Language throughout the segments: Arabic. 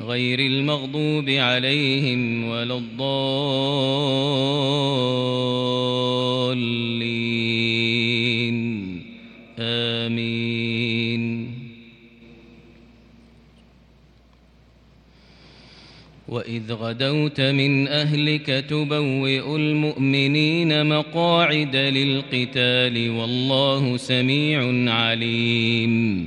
غير المغضوب عليهم ولا الضالين. آمين. وإذ غدوت من أهلك تبوئ المؤمنين مقاعد للقتال والله سميع عليم.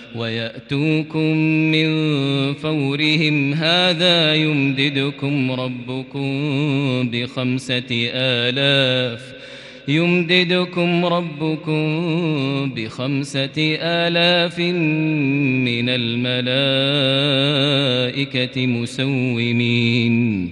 ويأتوكم من فورهم هذا يمددكم ربكم بخمسة آلاف يمددكم ربكم بخمسة آلاف من الملائكة مسومين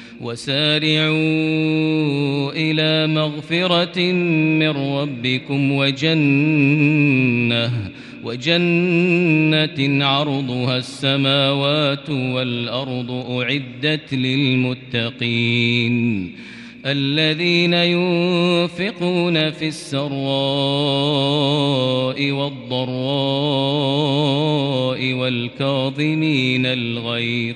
وسارعوا إلى مغفرة من ربكم وجنة وجنة عرضها السماوات والأرض أعدت للمتقين. الذين ينفقون في السراء والضراء والكاظمين الغيظ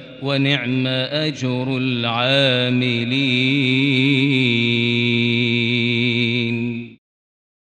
ونعم أجر العاملين.